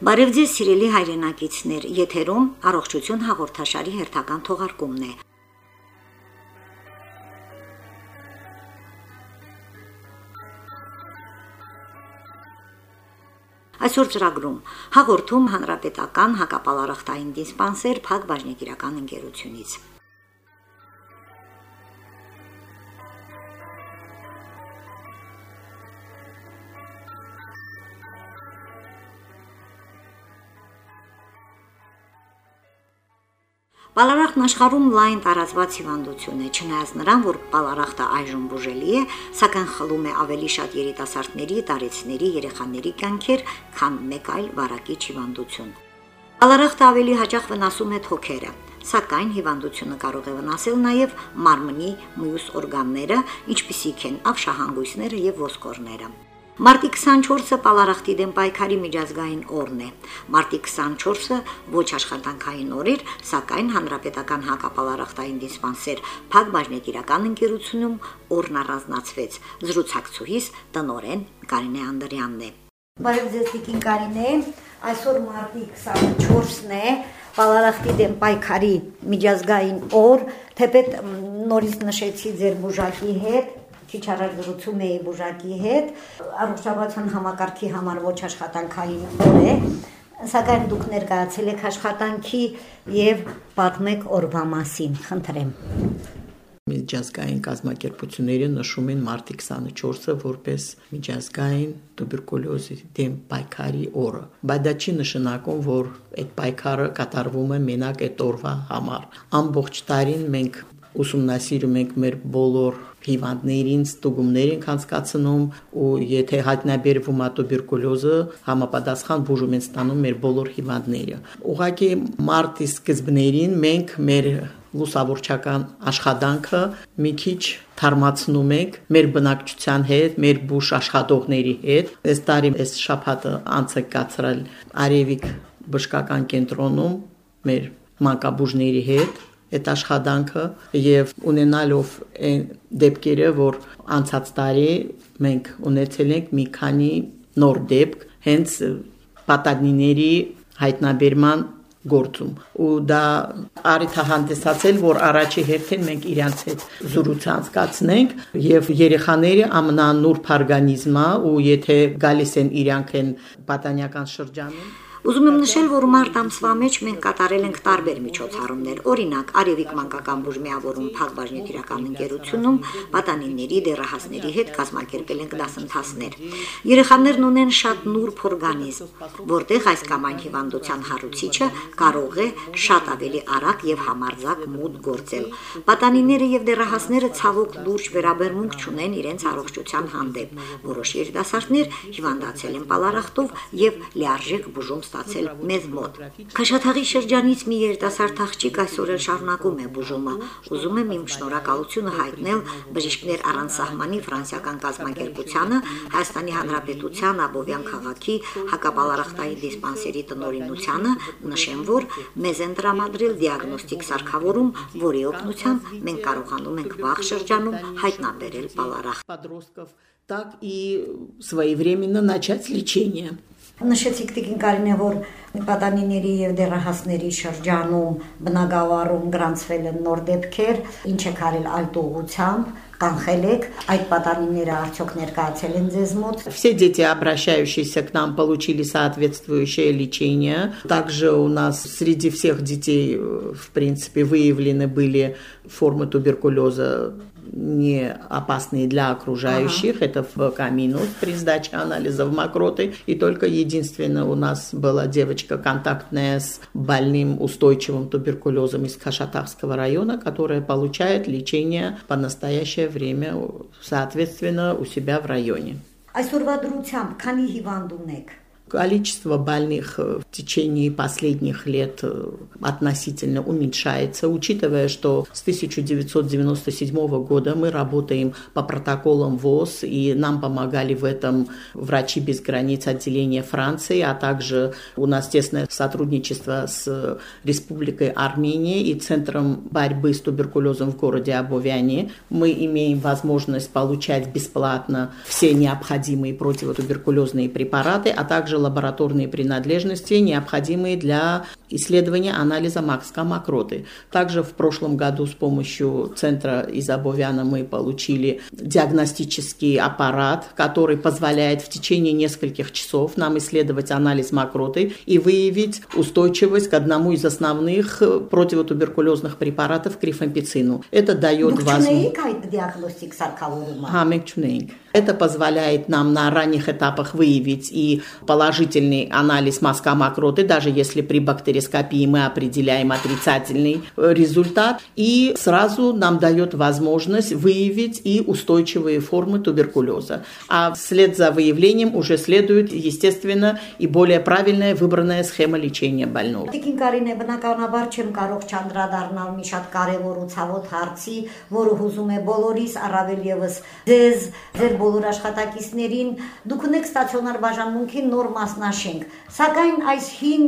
Բարև ձեզ սիրելի հայրենակիցներ, եթերում առողջություն հաղորդաշարի հերթական թողարկումն է։ Այսօր ծրագրում. հաղորդում հանրապետական հակապալարախտային դիսպանսեր Փակ բաժնետիրական ընկերությունից։ Պալարախտն աշխարհում լայն տարածված հիվանդություն է, չնայած նրան, որ պալարախտը այժմ բուժելի է, սակայն խլում է ավելի շատ երիտասարդների, տարեցների, երեխաների կյանքեր, քան մեկ այլ վարակիչ հիվանդություն։ Պալարախտը ավելի հաճախ վնասում է թոքերը, սակայն հիվանդությունը կարող է վնասել նաև մարմնի մյուս օրգանները, ինչպիսիք են ավշահանգույցները եւ ոսկորները։ Մարտի 24-ը Պալարախտի դեմ պայքարի միջազգային օրն է։ Մարտի 24-ը ոչ աշխատանքային օր էր, սակայն հանրապետական հակապալարախտային դիսպանսեր Փակ բաժնետիրական ընկերությունում օրն առանձնացվեց։ Զրուցակցուհիս տնորեն Կարինե Անդրյանն է։ Բարև ձեզ Տիկին Կարինե, այսօր մարտի 24-ն է, Պալարախտի դեմ պայքարի միջազգային օր, թեպետ նորից նշեցի ձեր բուժակի հետ, քիչ առաջ զրուցում էի բուժակի հետ, առողջապահության համակարգի համար ոչ աշխատանքային օր է, սակայն դուք ներկայացել եք աշխատանքի եւ պատմեք օրվա մասին, խնդրեմ միջազգային կազմակերպությունները նշում են մարտի 24-ը որպես միջազգային տուբերկուլոզի դեմ պայքարի օրը։ Բայց դա չի նշանակում, որ այդ պայքարը կատարվում է մենակ այդ օրվա համար։ Ամբողջ տարին մենք ուսումնասիրում ենք մեր բոլոր հիվանդներին ստուգումներ ենք անցկացնում ու եթե հայտնաբերվում է տուբերկուլոզը, համապատասխան բուժում են ստանում մեր բոլոր հիվանդները։ Ուղղակի մարտի սկզբներին մենք մեր լուսավորչական աշխատանքը մի քիչ թարմացնում ենք մեր բնակչության հետ, մեր բուժ աշխատողների հետ։ Այս տարի այս շաբաթը անց է կացրել Արևիկ բժշկական կենտրոնում մեր մանկաբուժների հետ այդ աշխատանքը եւ ունենալով այն դեպքերը, որ անցած տարի մենք ունեցել ենք մի քանի նոր դեպք հենց պատանիների հայտնաբերման գործում ու դա արիթա հանդիսացել որ առաջի հերթին մենք իրանց հետ զրույց անցկացնենք եւ երեխաները ամնանուրբ օրգանիզմա ու եթե գալիս են իրանք են պատանյական շրջանում Ուզում եմ նշել, որ մարտ ամսվա մեջ մենք կատարել ենք տարբեր միջոցառումներ։ Օրինակ, Արևիկ մանկական բուժմիավորում Փակ բաժնետիրական ընկերությունում պատանիների դերահասների հետ կազմակերպել ենք դասընթացներ։ Երեխաներն ունեն շատ նուրբ օրգանիզմ, որտեղ այս կամ այն հիվանդության հարուցիչը կարող է շատ ավելի արագ եւ համարձակ մուտք գործել։ Պատանիները եւ դերահասները ցավոք լուրջ վերաբերմունք չունեն իրենց առողջության հանդեպ։ Որոշ երիտասարդներ հիվանդացել են պալարախտով եւ լիարժեք բուժում ստացել մեզ մոտ։ Քաշաթաղի շրջանից մի երիտասարդ աղջիկ այսօր էլ շարունակում է բուժումը։ Ուզում եմ իմ շնորհակալությունը հայտնել բժիշկներ առանց սահմանի ֆրանսիական կազմակերպությանը, Հայաստանի Հանրապետության Աբովյան քաղաքի հակապալարախտային դիսպանսերի տնօրինությանը, նշեմ, որ մեզ են տրամադրել դիագնոստիկ սարքավորում, որի օգնությամբ մենք կարողանում ենք վաղ շրջանում հայտնաբերել պալարախտ так и своевременно начать лечение. Նշեցիք Տիկին Կարինե, որ պատանիների եւ դերահասների շրջանում բնակավարում գրանցվել են նոր դեպքեր, ինչ է կարել այդ ուղությամբ կանխել եք այդ պատանիները արդյոք ներկայացել են ձեզ мод? Все дети, обращающиеся к нам, получили соответствующее лечение. Также у нас среди всех детей, в принципе, выявлены были формы туберкулеза не опасные для окружающих. Ага. Это в камину при сдаче анализов мокроты. И только единственное у нас была девочка контактная с больным устойчивым туберкулезом из Кашатавского района, которая получает лечение по настоящее время, соответственно, у себя в районе. Այսօրվա դրությամբ քանի հիվանդ ունեք Количество больных в течение последних лет э, относительно уменьшается, учитывая, что с 1997 года мы работаем по протоколам ВОЗ, и нам помогали в этом врачи без границ отделения Франции, а также у нас тесное сотрудничество с Республикой Армения и Центром борьбы с туберкулезом в городе Абовяне. Мы имеем возможность получать бесплатно все необходимые противотуберкулезные препараты, а также лабораторные принадлежности, необходимые для исследования анализа Макска мокроты. Также в прошлом году с помощью центра Изабовяна мы получили диагностический аппарат, который позволяет в течение нескольких часов нам исследовать анализ мокроты и выявить устойчивость к одному из основных противотуберкулезных препаратов крифампицину. Это дает возможность... Это позволяет нам на ранних этапах выявить и положительный анализ мазка мокроты, даже если при бактерископии мы определяем отрицательный э, результат, и сразу нам дает возможность выявить и устойчивые формы туберкулеза. А вслед за выявлением уже следует, естественно, и более правильная выбранная схема лечения больного որը հուզում է բոլորիս, առավել եւս ձեզ, ձեր բոլոր աշխատակիցներին, դուք ունեք ստացիոնար բաժանմունքի նոր մասնաշենք։ Սակայն այս հին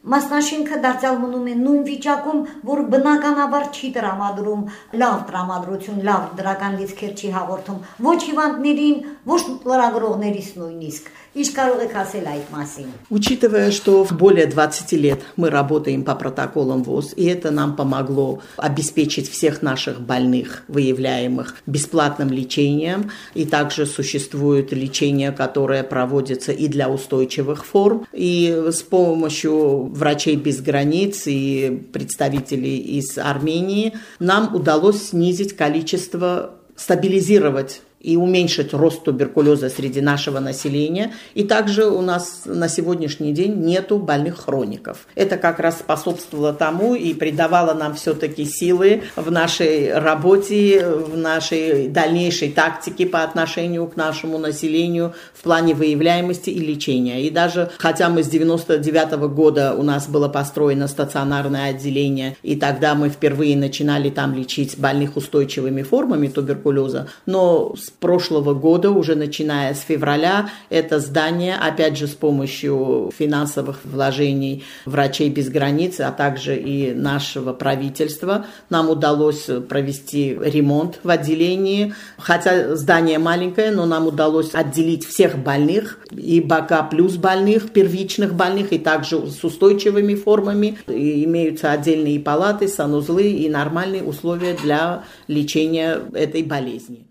Մասնաշինքը դարձյալ մնում է նույն վիճակում, որ բնականաբար չի տրամադրում. լավ տրամադրություն, լավ դրական լիցքեր չի հաղորդում. Ոչ հիվանդներին, ոչ լրագրողներիս նույնիսկ։ Իշ կարող եք ասել այդ մասին։ Учитывая, что более 20 лет мы работаем по протоколам ВОЗ, и это нам помогло обеспечить всех наших больных, выявляемых бесплатным лечением, и также существует лечение, которое проводится и для устойчивых форм, и с помощью врачей без границ и представителей из Армении нам удалось снизить количество стабилизировать и уменьшить рост туберкулеза среди нашего населения. И также у нас на сегодняшний день нету больных хроников. Это как раз способствовало тому и придавало нам все-таки силы в нашей работе, в нашей дальнейшей тактике по отношению к нашему населению в плане выявляемости и лечения. И даже, хотя мы с 99 -го года у нас было построено стационарное отделение, и тогда мы впервые начинали там лечить больных устойчивыми формами туберкулеза, но с прошлого года, уже начиная с февраля, это здание, опять же, с помощью финансовых вложений врачей без границ, а также и нашего правительства, нам удалось провести ремонт в отделении. Хотя здание маленькое, но нам удалось отделить всех больных, и БК плюс больных, первичных больных, и также с устойчивыми формами. И имеются отдельные палаты, санузлы и нормальные условия для лечения этой болезни.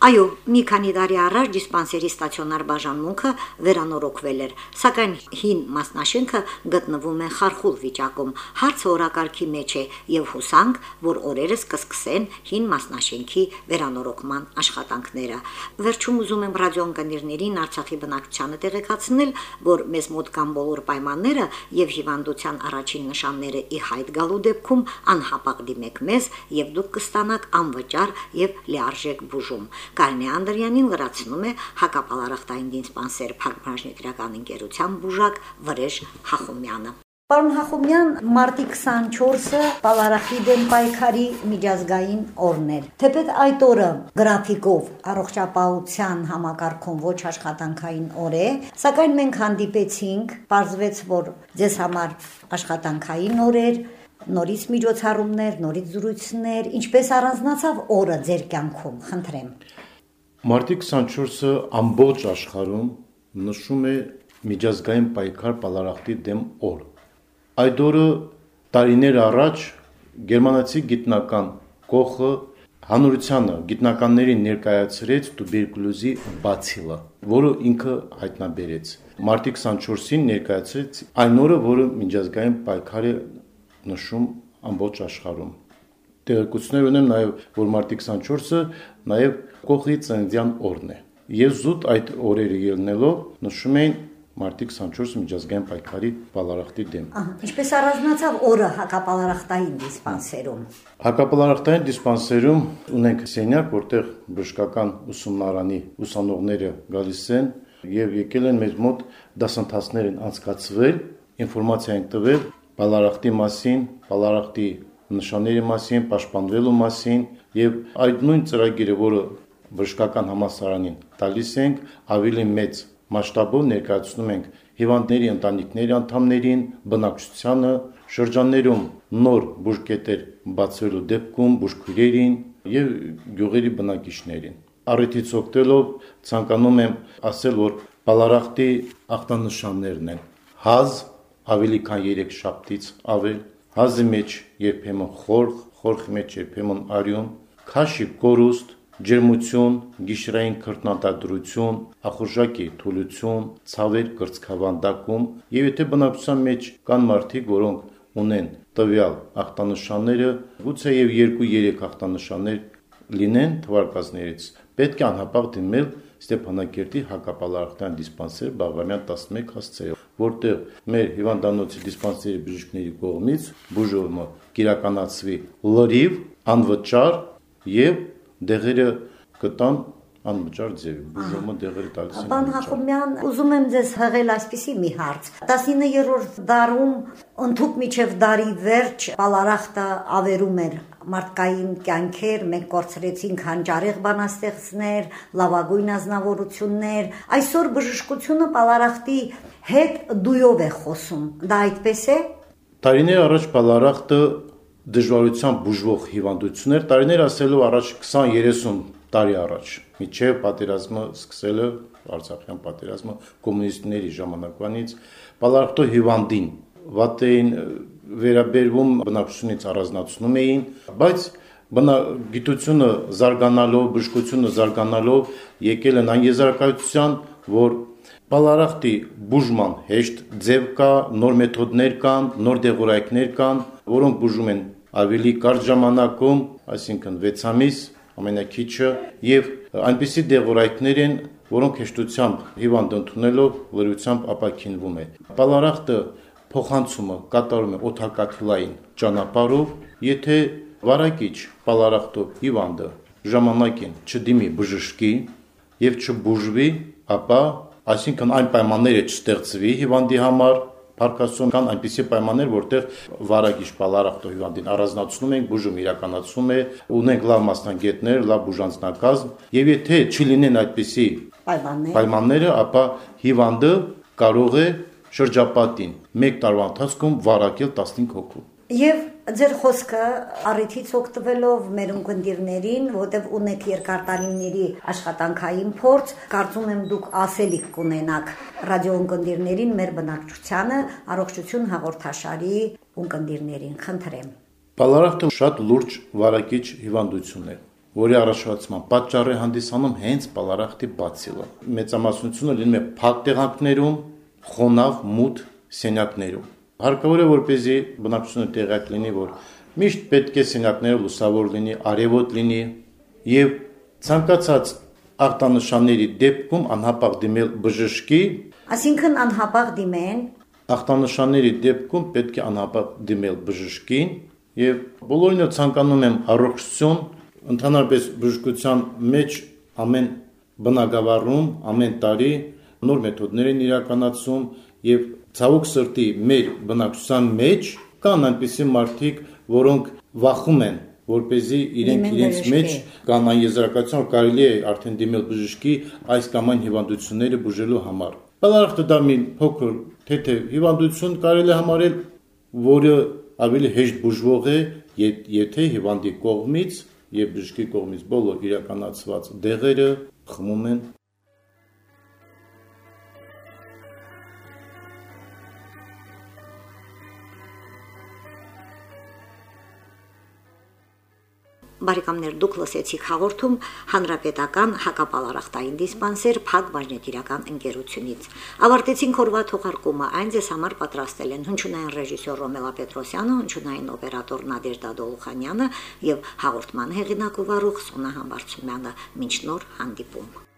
Այո, մի քանի տարի առաջ դիսպանսերի ստացիոնար բաժանմունքը վերանորոգվել էր, սակայն հին մասնաշենքը գտնվում է խարխուլ վիճակում։ Հարցը օրակարգի մեջ է եւ հուսանք, որ օրերս կսկսեն հին մասնաշենքի վերանորոգման աշխատանքները։ Վերջում ուզում եմ ռադիոընկերներին Արցախի բնակչությանը տեղեկացնել, որ մեզ մոտ կան բոլոր պայմանները եւ հիվանդության առաջին նշանները ի հայտ գալու դեպքում անհապաղ դիմեք մեզ եւ դուք կստանաք անվճար եւ լիարժեք բուժում։ Կարինե Անդրյանին լրացնում է հակապալարախտային դինսպանսեր Փակբաժնի դրական ընկերության բուժակ Վրեժ Հախոմյանը։ Պարոն Հախոմյան, մարտի 24-ը Պալարախի դեմ պայքարի միջազգային օրն էր։ Թեպետ այդ օրը գրաֆիկով առողջապահության համակարգում ոչ աշխատանքային օր է, սակայն մենք հանդիպեցինք, ողջվեց, որ ձեզ համար աշխատանքային օր էր, նորից միջոցառումներ, նորից զրույցներ, ինչպես առանձնացավ օրը ձեր կյանքում, խնդրեմ։ Մարտի 24-ը ամբողջ աշխարհում նշում է միջազգային պայքար բալարախտի դեմ օր։ Այդ օրը տարիներ առաջ գերմանացի գիտնական Կոխը հանրությանը գիտնականներին ներկայացրեց տուբերկուլոզի բացիլը, որը ինքը հայտնաբերեց։ Մարտի 24-ին ներկայացրեց այն օրը, որը միջազգային պայքար է նշում ամբողջ աշխարհում։ Տեղեկություններ ունեմ նաև, որ մարտի 24-ը նաև կողի ծննդյան օրն է։ Եվ զուտ այդ օրերը ելնելով նշում էին մարտի 24 միջազգային պայքարի բալարախտի դեմ։ Ահա, ինչպես առանձնացավ օրը հակապալարախտային դիսպանսերում։ Հակապալարախտային դիսպանսերում ունենք սենյակ, որտեղ բժշկական ուսումնարանի ուսանողները գալիս են եւ եկել են մեզ մոտ դասընթացներ են անցկացվել, ինֆորմացիա են տվել բալարախտի մասին, բալարախտի նշանների մասին, պաշտպանվելու մասին եւ այդ նույն ծրագիրը, որը բժշկական համասարանին տալիս ենք, ավելի մեծ մասշտաբով ներկայացնում ենք հիվանդների ընտանիքների անդամներին, բնակչությանը, շրջաններում նոր բուժկետեր բացվելու դեպքում բուժքույրերին եւ գյուղերի բնակիչներին։ Առիթից օգտելով ցանկանում եմ ասել, որ Բալարախտի ախտանշաններն են։ Հազ ավելի քան 3 շաբթից ավել, հազի մեջ երբեմն խորխ, խորխի մեջ երբեմն արյուն, քաշի կորուստ, ջերմություն, գիշերային քրտնատադրություն, ախորժակի թուլություն, ցավեր կրծքավանդակում, եւ եթե բնակչության մեջ կան մարդիկ, որոնք ունեն տվյալ ախտանշանները, գուցե եւ 2-3 ախտանշաններ լինեն թվարկածներից, պետք է անհապաղ դիմել Ստեփանակերտի հակապալարխտյան դիսպանսեր Բաղրամյան 11 հասցեով, որտեղ մեր հիվանդանոցի դիսպանսերի բժիշկների կողմից բուժումը կիրականացվի լրիվ, անվճար եւ դեղերը կտան անվճար ձևի բուժումը դեղերը տալիս են Պարոն Հակոբյան, ուզում եմ ձեզ հղել այսպիսի մի հարց. 19-րդ դարում ընդհուպ միջև դարի վերջ բալարախտը ավերում էր մարդկային կյանքեր, մենք կորցրեցինք հանճարեղ բանաստեղծներ, լավագույն ազնվորություններ։ Այսօր բժշկությունը բալարախտի հետ դույով է խոսում։ Դա այդպես է։ Տարիներ առաջ բալարախտը դժվարությամբ բուժվող հիվանդություն էր, տարիներ ասելով առաջ 20-30 տարի առաջ միջև պատերազմը սկսելը Արցախյան պատերազմը կոմունիստների ժամանակվանից բալարխտո հիվանդին վատեին վերաբերվում բնակչությունից առանձնացնում էին, բայց բնագիտությունը զարգանալով, բժշկությունը զարգանալով եկել են այն եզրակացության, որ բալարախտի բուժման հեշտ ձև կա, նոր մեթոդներ կան, նոր դեղորայքներ կան, որոնք բուժում են ավելի կարճ ժամանակում, այսինքն 6 ամիս, ամենակիչը եւ այնպիսի դեղորայքներ են, որոնք հեշտությամբ հիվանդ ընդունելով լրությամբ ապակինվում է։ Պալարախտը փոխանցումը կատարում է օթակաթլային ճանապարհով, եթե վարակիչ պալարախտով հիվանդը ժամանակին չդիմի բժշկի եւ չբուժվի, ապա այսինքն այն պայմանները չստեղծվի հիվանդի համար, Փարկասում կան այնպիսի պայմաններ, որտեղ վարագիչ բալարախտո հիվանդին առանձնացնում ենք, բուժում իրականացում է, ունենք լավ մասնագետներ, լավ բուժանձնակազմ, եւ եթե չլինեն այդպիսի պայմաններ, պայմանները, ապա հիվանդը կարող է շրջապատին 1 տարվա ընթացքում վարակել 15 հոգու։ Եվ ձեր խոսքը առիթից օգտվելով մեր ունկնդիրներին, որտեղ ունեք երկար տարիների աշխատանքային փորձ, կարծում եմ դուք ասելիք կունենաք ռադիո ունկնդիրներին մեր բնակչությանը առողջություն հաղորդաշարի ունկնդիրներին խնդրեմ։ Բալարախտը շատ լուրջ վարակիչ հիվանդություն է որի առաջացման պատճառ է հանդիսանում հենց բալարախտի բացիլը։ Մեծամասնությունը լինում է փակ տեղանքներում, խոնավ մութ սենյակներում Հարկավոր է որպեսզի բնակչությունը տեղյակ լինի, որ միշտ պետք է սենյակները լուսավոր լինի, արևոտ լինի եւ ցանկացած ախտանշանների դեպքում անհապաղ դիմել բժշկի, այսինքն անհապաղ դիմեն ախտանշանների դեպքում պետք է անհապաղ դիմել բժշկին եւ բոլորին ցանկանում եմ առողջություն, ընդհանրապես բժշկության մեջ ամեն բնակավարում ամեն տարի նոր մեթոդներ են իրականացում եւ ցավոք սրտի մեր բնակչության մեջ կան այնպիսի մարդիկ, որոնք վախում են որ เป զի իրենք իրենց մեջ կան այն եզրակացություն, կարելի է արդեն դիմել բժշկի այս կամ այն հիվանդությունները բուժելու համար։ Բալարխտը դա մի փոքր թեթե հիվանդություն կարելի համարել, որը ավելի հեշտ բուժվող է, եթե հիվանդի կողմից եւ բժշկի կողմից բոլոր իրականացված դեղերը խմում են Բարեկամներ դուք լսեցիք հաղորդում հանրապետական հակապալարախտային դիսպանսեր Փակ բաժնետիրական ընկերությունից։ Ավարտեցինք օրվա թողարկումը։ Այն ձեզ համար պատրաստել են հնչյունային ռեժիսոր Ռոմելա Պետրոսյանը, հնչյունային օպերատոր Նադեժդա Դոլուխանյանը եւ հաղորդման հեղինակ ու վարող Սոնա Համբարձումյանը։ Մինչ նոր հանդիպում։